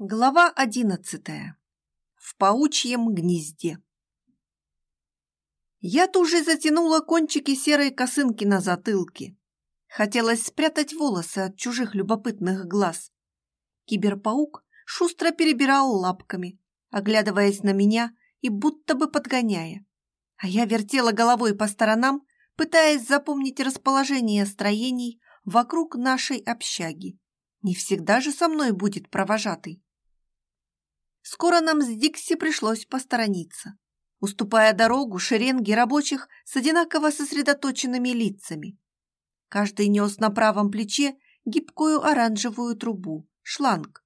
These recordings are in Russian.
Глава одиннадцатая. В паучьем гнезде. Я тут же затянула кончики серой косынки на затылке. Хотелось спрятать волосы от чужих любопытных глаз. Киберпаук шустро перебирал лапками, оглядываясь на меня и будто бы подгоняя. А я вертела головой по сторонам, пытаясь запомнить расположение строений вокруг нашей общаги. Не всегда же со мной будет провожатый. Скоро нам с Дикси пришлось посторониться, уступая дорогу шеренге рабочих с одинаково сосредоточенными лицами. Каждый нес на правом плече гибкую оранжевую трубу, шланг.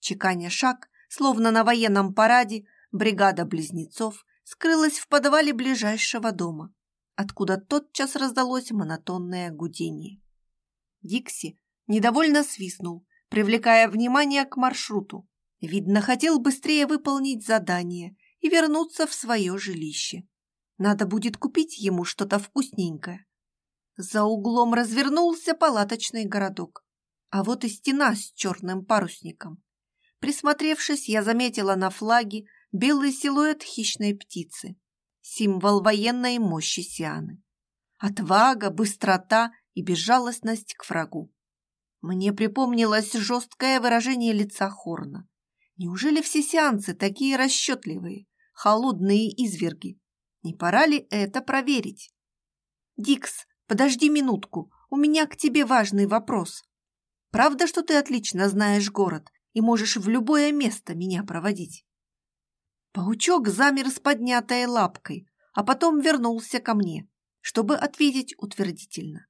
Чеканя шаг, словно на военном параде, бригада близнецов скрылась в подвале ближайшего дома, откуда тотчас раздалось монотонное гудение. Дикси недовольно свистнул, привлекая внимание к маршруту, Видно, хотел быстрее выполнить задание и вернуться в свое жилище. Надо будет купить ему что-то вкусненькое. За углом развернулся палаточный городок. А вот и стена с черным парусником. Присмотревшись, я заметила на флаге белый силуэт хищной птицы, символ военной мощи Сианы. Отвага, быстрота и безжалостность к врагу. Мне припомнилось жесткое выражение лица Хорна. Неужели все сеансы такие расчетливые, холодные изверги? Не пора ли это проверить? Дикс, подожди минутку, у меня к тебе важный вопрос. Правда, что ты отлично знаешь город и можешь в любое место меня проводить? Паучок замер с поднятой лапкой, а потом вернулся ко мне, чтобы ответить утвердительно.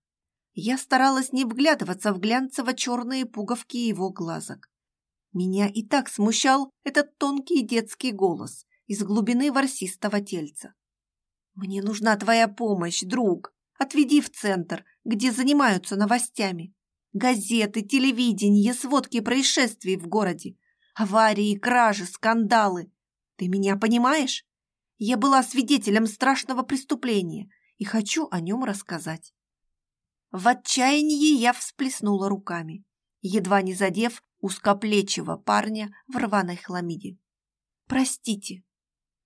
Я старалась не вглядываться в глянцево-черные пуговки его глазок. Меня и так смущал этот тонкий детский голос из глубины ворсистого тельца. «Мне нужна твоя помощь, друг. Отведи в центр, где занимаются новостями. Газеты, телевидение, сводки происшествий в городе. Аварии, кражи, скандалы. Ты меня понимаешь? Я была свидетелем страшного преступления и хочу о нем рассказать». В отчаянии я всплеснула руками, едва не задев узкоплечего парня в рваной хламиде. «Простите».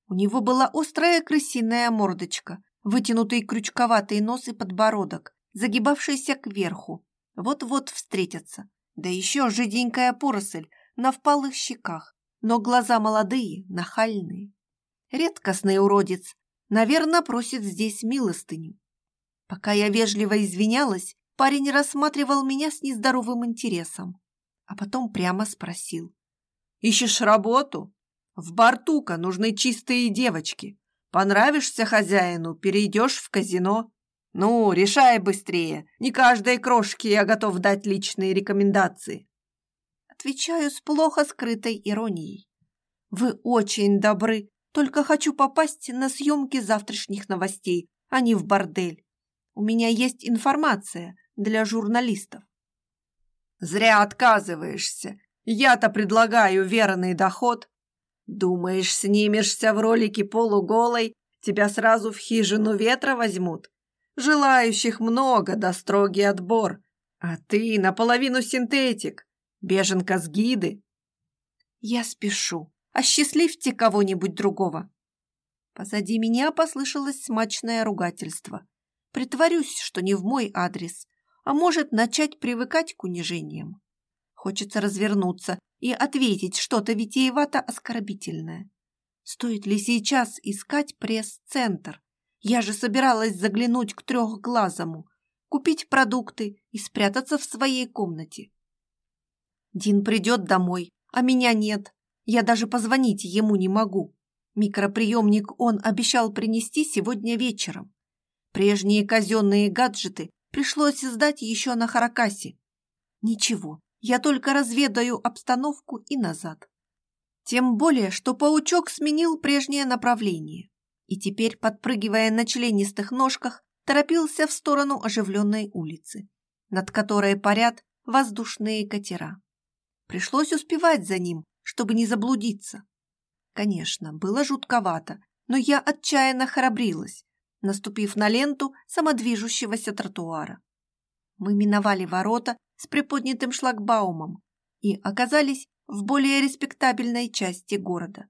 У него была острая крысиная мордочка, вытянутый крючковатый нос и подбородок, загибавшийся кверху. Вот-вот встретятся. Да еще жиденькая поросль на впалых щеках, но глаза молодые, нахальные. Редкостный уродец, наверное, просит здесь милостыню. Пока я вежливо извинялась, парень рассматривал меня с нездоровым интересом а потом прямо спросил. «Ищешь работу? В Бартука нужны чистые девочки. Понравишься хозяину, перейдешь в казино. Ну, решай быстрее. Не каждой крошке я готов дать личные рекомендации». Отвечаю с плохо скрытой иронией. «Вы очень добры, только хочу попасть на съемки завтрашних новостей, а не в бордель. У меня есть информация для журналистов. Зря отказываешься. Я-то предлагаю верный доход. Думаешь, снимешься в ролике полуголой, тебя сразу в хижину ветра возьмут? Желающих много, да строгий отбор. А ты наполовину синтетик, беженка с гиды. Я спешу. Осчастливьте кого-нибудь другого. Позади меня послышалось смачное ругательство. Притворюсь, что не в мой адрес, а может начать привыкать к унижениям. Хочется развернуться и ответить что-то витиевато-оскорбительное. Стоит ли сейчас искать пресс-центр? Я же собиралась заглянуть к трехглазому, купить продукты и спрятаться в своей комнате. Дин придет домой, а меня нет. Я даже позвонить ему не могу. Микроприемник он обещал принести сегодня вечером. Прежние казенные гаджеты пришлось сдать еще на Харакасе. Ничего, я только разведаю обстановку и назад. Тем более, что паучок сменил прежнее направление и теперь, подпрыгивая на членистых ножках, торопился в сторону оживленной улицы, над которой парят воздушные катера. Пришлось успевать за ним, чтобы не заблудиться. Конечно, было жутковато, но я отчаянно храбрилась, наступив на ленту самодвижущегося тротуара. Мы миновали ворота с приподнятым шлагбаумом и оказались в более респектабельной части города.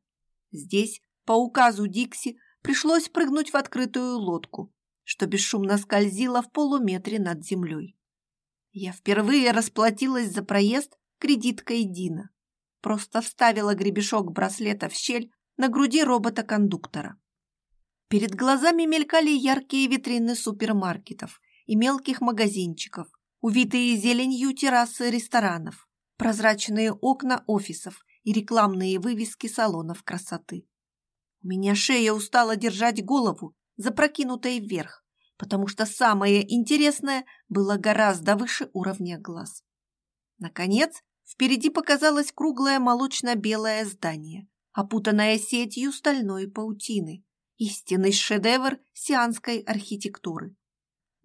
Здесь, по указу Дикси, пришлось прыгнуть в открытую лодку, что бесшумно скользило в полуметре над землей. Я впервые расплатилась за проезд кредиткой Дина. Просто вставила гребешок браслета в щель на груди робота-кондуктора. Перед глазами мелькали яркие витрины супермаркетов и мелких магазинчиков, увитые зеленью террасы ресторанов, прозрачные окна офисов и рекламные вывески салонов красоты. У меня шея устала держать голову, запрокинутой вверх, потому что самое интересное было гораздо выше уровня глаз. Наконец, впереди показалось круглое молочно-белое здание, опутанное сетью стальной паутины, истинный шедевр сианской архитектуры.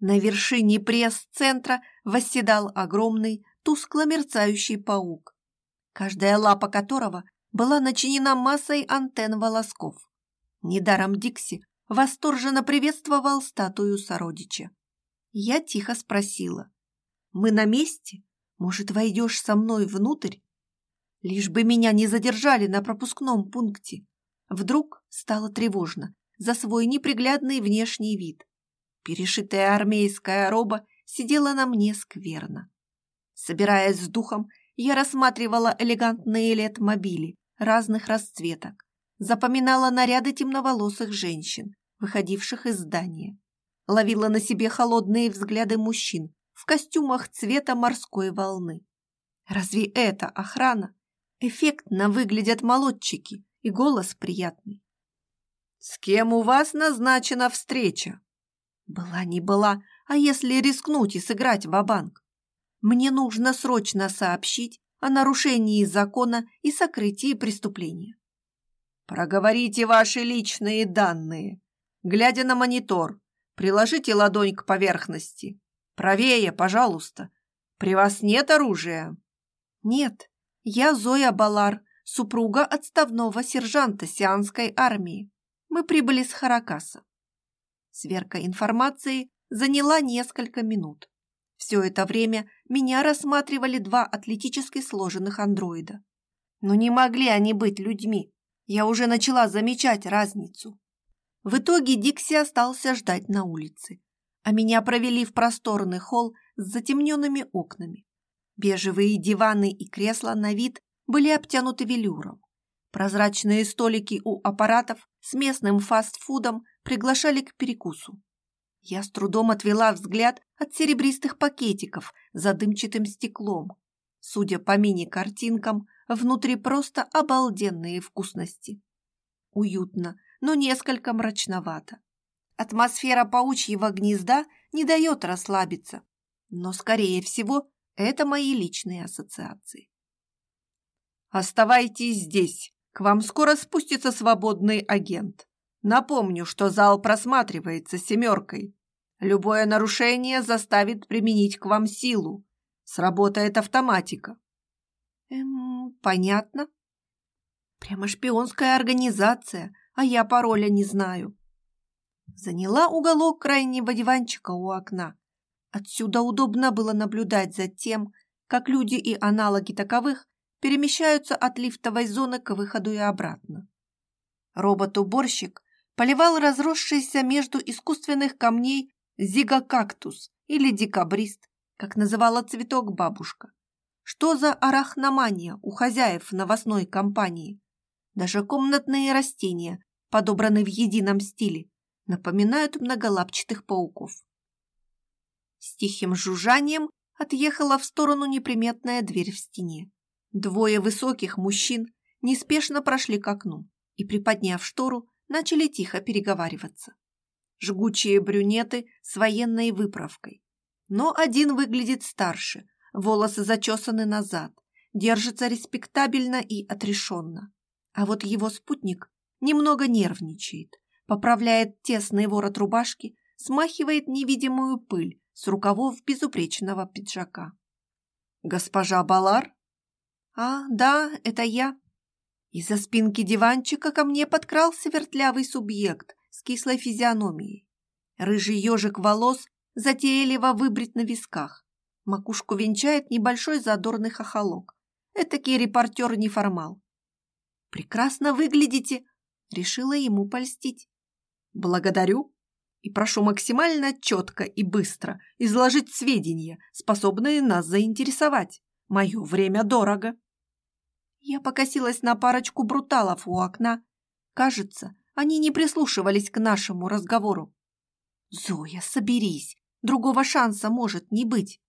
На вершине пресс-центра восседал огромный, тускло мерцающий паук, каждая лапа которого была начинена массой антенн волосков. Недаром Дикси восторженно приветствовал статую сородича. Я тихо спросила. «Мы на месте? Может, войдешь со мной внутрь?» Лишь бы меня не задержали на пропускном пункте. Вдруг стало тревожно за свой неприглядный внешний вид. Перешитая армейская роба сидела на мне скверно. Собираясь с духом, я рассматривала элегантные лет-мобили разных расцветок, запоминала наряды темноволосых женщин, выходивших из здания, ловила на себе холодные взгляды мужчин в костюмах цвета морской волны. Разве это охрана? Эффектно выглядят молодчики, и голос приятный. «С кем у вас назначена встреча?» «Была не была, а если рискнуть и сыграть в банк мне нужно срочно сообщить о нарушении закона и сокрытии преступления. Проговорите ваши личные данные. Глядя на монитор, приложите ладонь к поверхности. Правее, пожалуйста. При вас нет оружия? Нет. Я Зоя Балар, супруга отставного сержанта сианской армии. Мы прибыли с Харакаса. Сверка информации заняла несколько минут. Все это время меня рассматривали два атлетически сложенных андроида. Но не могли они быть людьми. Я уже начала замечать разницу. В итоге Дикси остался ждать на улице, а меня провели в просторный холл с затемненными окнами. Бежевые диваны и кресла на вид были обтянуты велюром. Прозрачные столики у аппаратов с местным фастфудом приглашали к перекусу. Я с трудом отвела взгляд от серебристых пакетиков за дымчатым стеклом. Судя по мини-картинкам, внутри просто обалденные вкусности. Уютно, но несколько мрачновато. Атмосфера паучьего гнезда не дает расслабиться, но, скорее всего, это мои личные ассоциации. «Оставайтесь здесь, к вам скоро спустится свободный агент. Напомню, что зал просматривается семеркой. Любое нарушение заставит применить к вам силу. Сработает автоматика. Эм, понятно. Прямо шпионская организация, а я пароля не знаю. Заняла уголок крайнего диванчика у окна. Отсюда удобно было наблюдать за тем, как люди и аналоги таковых перемещаются от лифтовой зоны к выходу и обратно. Робот-уборщик поливал разросшийся между искусственных камней зигокактус или декабрист, как называла цветок бабушка. Что за арахномания у хозяев новостной компании? Даже комнатные растения, подобранные в едином стиле, напоминают многолапчатых пауков. С тихим жужжанием отъехала в сторону неприметная дверь в стене. Двое высоких мужчин неспешно прошли к окну и, приподняв штору, начали тихо переговариваться. Жгучие брюнеты с военной выправкой. Но один выглядит старше, волосы зачесаны назад, держится респектабельно и отрешенно. А вот его спутник немного нервничает, поправляет тесный ворот рубашки, смахивает невидимую пыль с рукавов безупречного пиджака. «Госпожа Балар?» «А, да, это я», из-за спинки диванчика ко мне подкрался вертлявый субъект с кислой физиономией. Рыжий ежик волос затейливо выбрит на висках. Макушку венчает небольшой задорный хохолок. Этакий репортер-неформал. «Прекрасно выглядите», — решила ему польстить. «Благодарю и прошу максимально четко и быстро изложить сведения, способные нас заинтересовать. Мое время дорого». Я покосилась на парочку бруталов у окна. Кажется, они не прислушивались к нашему разговору. «Зоя, соберись, другого шанса может не быть».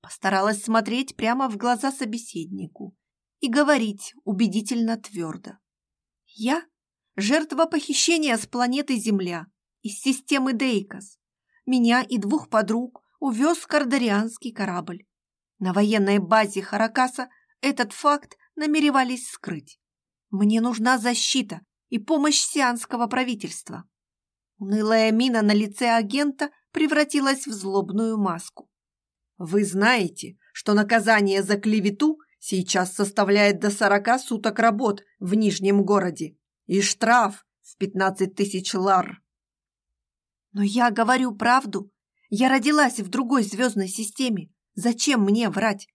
Постаралась смотреть прямо в глаза собеседнику и говорить убедительно твердо. «Я – жертва похищения с планеты Земля, из системы Дейкос. Меня и двух подруг увез кардарианский корабль. На военной базе Харакаса этот факт намеревались скрыть. Мне нужна защита и помощь сианского правительства. Унылая мина на лице агента превратилась в злобную маску. Вы знаете, что наказание за клевету сейчас составляет до 40 суток работ в Нижнем городе и штраф в 15 тысяч лар. Но я говорю правду. Я родилась в другой звездной системе. Зачем мне врать?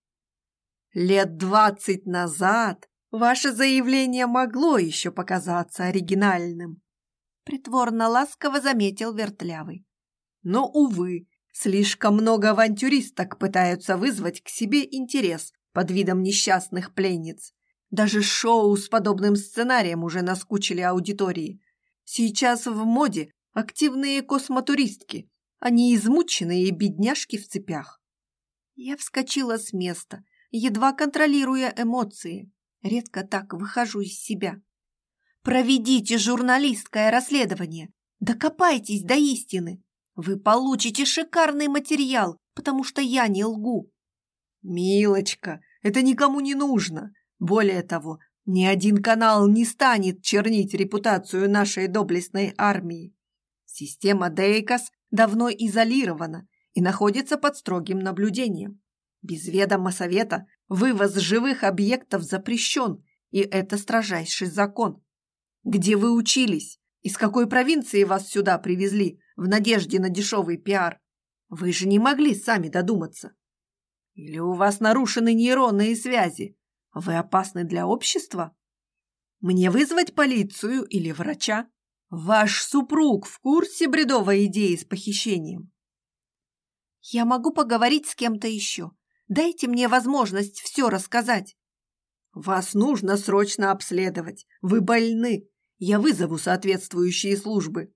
Лет двадцать назад ваше заявление могло еще показаться оригинальным. Притворно ласково заметил Вертлявый. Но, увы, Слишком много авантюристок пытаются вызвать к себе интерес под видом несчастных пленниц. Даже шоу с подобным сценарием уже наскучили аудитории. Сейчас в моде активные космотуристки, а не измученные бедняжки в цепях. Я вскочила с места, едва контролируя эмоции. Редко так выхожу из себя. Проведите журналистское расследование. Докопайтесь до истины. Вы получите шикарный материал, потому что я не лгу. Милочка, это никому не нужно. Более того, ни один канал не станет чернить репутацию нашей доблестной армии. Система Дейкос давно изолирована и находится под строгим наблюдением. Без ведома совета вывоз живых объектов запрещен, и это строжайший закон. Где вы учились? Из какой провинции вас сюда привезли? в надежде на дешевый пиар. Вы же не могли сами додуматься. Или у вас нарушены нейронные связи? Вы опасны для общества? Мне вызвать полицию или врача? Ваш супруг в курсе бредовой идеи с похищением? Я могу поговорить с кем-то еще. Дайте мне возможность все рассказать. Вас нужно срочно обследовать. Вы больны. Я вызову соответствующие службы.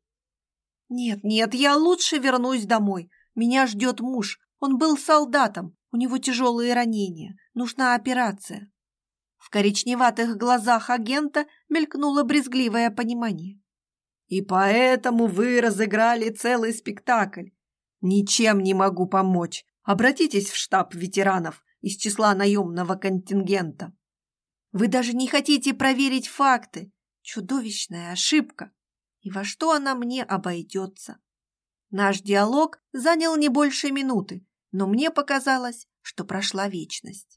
«Нет, нет, я лучше вернусь домой. Меня ждет муж. Он был солдатом. У него тяжелые ранения. Нужна операция». В коричневатых глазах агента мелькнуло брезгливое понимание. «И поэтому вы разыграли целый спектакль. Ничем не могу помочь. Обратитесь в штаб ветеранов из числа наемного контингента. Вы даже не хотите проверить факты. Чудовищная ошибка и во что она мне обойдется. Наш диалог занял не больше минуты, но мне показалось, что прошла вечность.